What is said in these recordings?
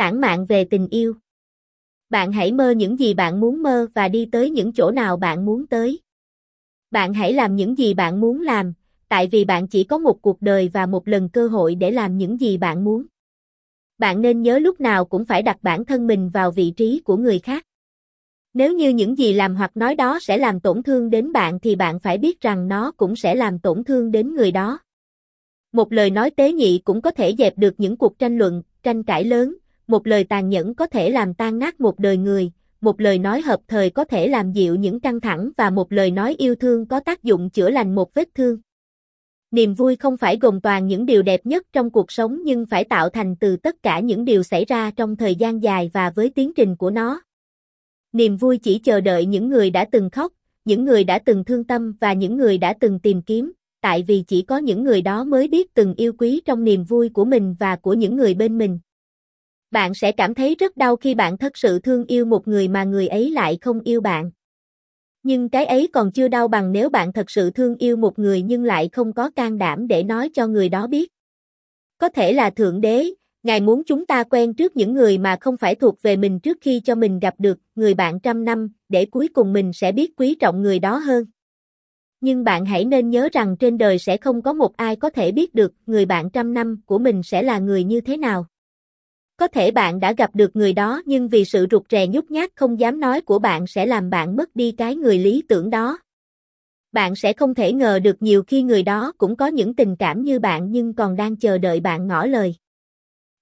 Tản mạn về tình yêu. Bạn hãy mơ những gì bạn muốn mơ và đi tới những chỗ nào bạn muốn tới. Bạn hãy làm những gì bạn muốn làm, tại vì bạn chỉ có một cuộc đời và một lần cơ hội để làm những gì bạn muốn. Bạn nên nhớ lúc nào cũng phải đặt bản thân mình vào vị trí của người khác. Nếu như những gì làm hoặc nói đó sẽ làm tổn thương đến bạn thì bạn phải biết rằng nó cũng sẽ làm tổn thương đến người đó. Một lời nói tế nhị cũng có thể dẹp được những cuộc tranh luận, tranh cãi lớn, một lời tàn nhẫn có thể làm tan nát một đời người, một lời nói hợp thời có thể làm dịu những căng thẳng và một lời nói yêu thương có tác dụng chữa lành một vết thương. Niềm vui không phải gồm toàn những điều đẹp nhất trong cuộc sống nhưng phải tạo thành từ tất cả những điều xảy ra trong thời gian dài và với tiến trình của nó. Niềm vui chỉ chờ đợi những người đã từng khóc, những người đã từng thương tâm và những người đã từng tìm kiếm, tại vì chỉ có những người đó mới biết từng yêu quý trong niềm vui của mình và của những người bên mình. Bạn sẽ cảm thấy rất đau khi bạn thật sự thương yêu một người mà người ấy lại không yêu bạn. Nhưng cái ấy còn chưa đau bằng nếu bạn thật sự thương yêu một người nhưng lại không có can đảm để nói cho người đó biết. Có thể là Thượng Đế, Ngài muốn chúng ta quen trước những người mà không phải thuộc về mình trước khi cho mình gặp được người bạn trăm năm, để cuối cùng mình sẽ biết quý trọng người đó hơn. Nhưng bạn hãy nên nhớ rằng trên đời sẽ không có một ai có thể biết được người bạn trăm năm của mình sẽ là người như thế nào. Có thể bạn đã gặp được người đó nhưng vì sự rụt rè nhút nhát không dám nói của bạn sẽ làm bạn mất đi cái người lý tưởng đó. Bạn sẽ không thể ngờ được nhiều khi người đó cũng có những tình cảm như bạn nhưng còn đang chờ đợi bạn ngỏ lời.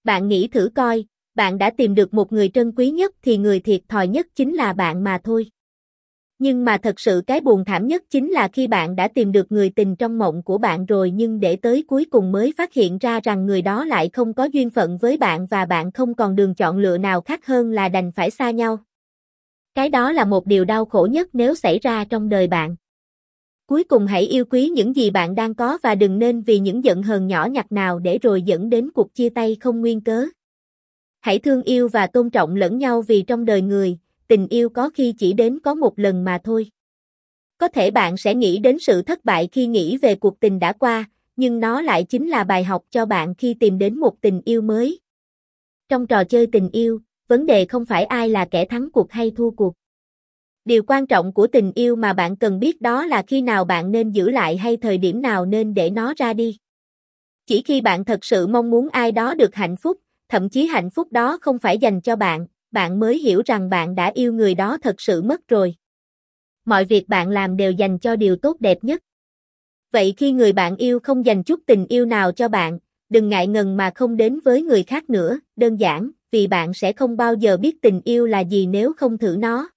Bạn nghĩ thử coi, bạn đã tìm được một người trân quý nhất thì người thiệt thòi nhất chính là bạn mà thôi. Nhưng mà thật sự cái buồn thảm nhất chính là khi bạn đã tìm được người tình trong mộng của bạn rồi nhưng để tới cuối cùng mới phát hiện ra rằng người đó lại không có duyên phận với bạn và bạn không còn đường chọn lựa nào khác hơn là đành phải xa nhau. Cái đó là một điều đau khổ nhất nếu xảy ra trong đời bạn. Cuối cùng hãy yêu quý những gì bạn đang có và đừng nên vì những giận hờn nhỏ nhặt nào để rồi dẫn đến cuộc chia tay không nguyên cớ. Hãy thương yêu và tôn trọng lẫn nhau vì trong đời người, tình yêu có khi chỉ đến có một lần mà thôi. Có thể bạn sẽ nghĩ đến sự thất bại khi nghĩ về cuộc tình đã qua, nhưng nó lại chính là bài học cho bạn khi tìm đến một tình yêu mới. Trong trò chơi tình yêu, vấn đề không phải ai là kẻ thắng cuộc hay thua cuộc. Điều quan trọng của tình yêu mà bạn cần biết đó là khi nào bạn nên giữ lại hay thời điểm nào nên để nó ra đi. Chỉ khi bạn thật sự mong muốn ai đó được hạnh phúc, thậm chí hạnh phúc đó không phải dành cho bạn, bạn mới hiểu rằng bạn đã yêu người đó thật sự mất rồi. Mọi việc bạn làm đều dành cho điều tốt đẹp nhất. Vậy khi người bạn yêu không dành chút tình yêu nào cho bạn, đừng ngại ngần mà không đến với người khác nữa, đơn giản, vì bạn sẽ không bao giờ biết tình yêu là gì nếu không thử nó.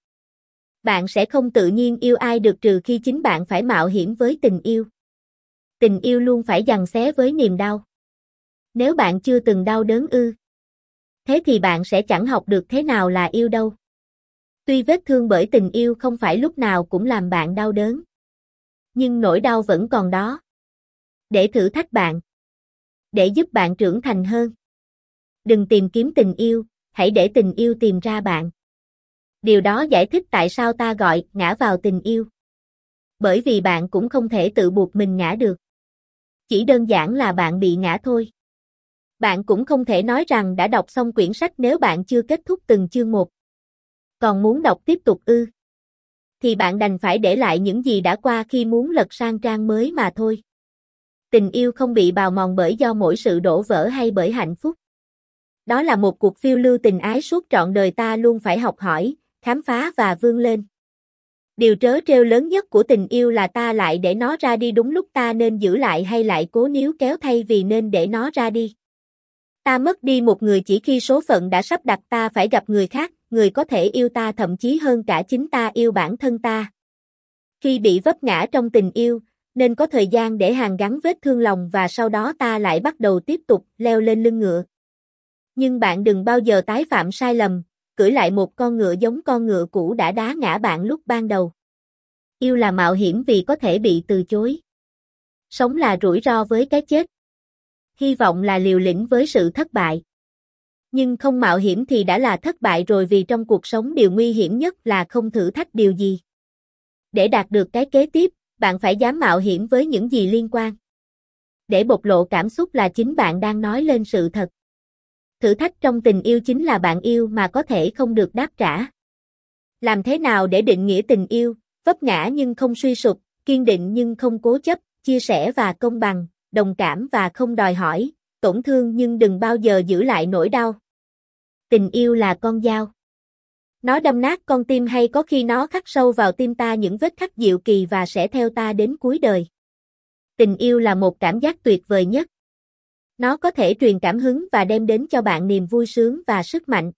Bạn sẽ không tự nhiên yêu ai được trừ khi chính bạn phải mạo hiểm với tình yêu. Tình yêu luôn phải giằng xé với niềm đau. Nếu bạn chưa từng đau đớn ư, thế thì bạn sẽ chẳng học được thế nào là yêu đâu. Tuy vết thương bởi tình yêu không phải lúc nào cũng làm bạn đau đớn. Nhưng nỗi đau vẫn còn đó. Để thử thách bạn. Để giúp bạn trưởng thành hơn. Đừng tìm kiếm tình yêu, hãy để tình yêu tìm ra bạn. Điều đó giải thích tại sao ta gọi ngã vào tình yêu. Bởi vì bạn cũng không thể tự buộc mình ngã được. Chỉ đơn giản là bạn bị ngã thôi. Bạn cũng không thể nói rằng đã đọc xong quyển sách nếu bạn chưa kết thúc từng chương một. Còn muốn đọc tiếp tục ư? Thì bạn đành phải để lại những gì đã qua khi muốn lật sang trang mới mà thôi. Tình yêu không bị bào mòn bởi do mỗi sự đổ vỡ hay bởi hạnh phúc. Đó là một cuộc phiêu lưu tình ái suốt trọn đời ta luôn phải học hỏi, khám phá và vươn lên. Điều trớ trêu lớn nhất của tình yêu là ta lại để nó ra đi đúng lúc ta nên giữ lại hay lại cố níu kéo thay vì nên để nó ra đi. Ta mất đi một người chỉ khi số phận đã sắp đặt ta phải gặp người khác, người có thể yêu ta thậm chí hơn cả chính ta yêu bản thân ta. Khi bị vấp ngã trong tình yêu, nên có thời gian để hàn gắn vết thương lòng và sau đó ta lại bắt đầu tiếp tục leo lên lưng ngựa. Nhưng bạn đừng bao giờ tái phạm sai lầm, cưỡi lại một con ngựa giống con ngựa cũ đã đá ngã bạn lúc ban đầu. Yêu là mạo hiểm vì có thể bị từ chối. Sống là rủi ro với cái chết hy vọng là liều lĩnh với sự thất bại. Nhưng không mạo hiểm thì đã là thất bại rồi vì trong cuộc sống điều nguy hiểm nhất là không thử thách điều gì. Để đạt được cái kế tiếp, bạn phải dám mạo hiểm với những gì liên quan. Để bộc lộ cảm xúc là chính bạn đang nói lên sự thật. Thử thách trong tình yêu chính là bạn yêu mà có thể không được đáp trả. Làm thế nào để định nghĩa tình yêu, vấp ngã nhưng không suy sụp, kiên định nhưng không cố chấp, chia sẻ và công bằng, đồng cảm và không đòi hỏi, tổn thương nhưng đừng bao giờ giữ lại nỗi đau. Tình yêu là con dao. Nó đâm nát con tim hay có khi nó khắc sâu vào tim ta những vết khắc diệu kỳ và sẽ theo ta đến cuối đời. Tình yêu là một cảm giác tuyệt vời nhất. Nó có thể truyền cảm hứng và đem đến cho bạn niềm vui sướng và sức mạnh.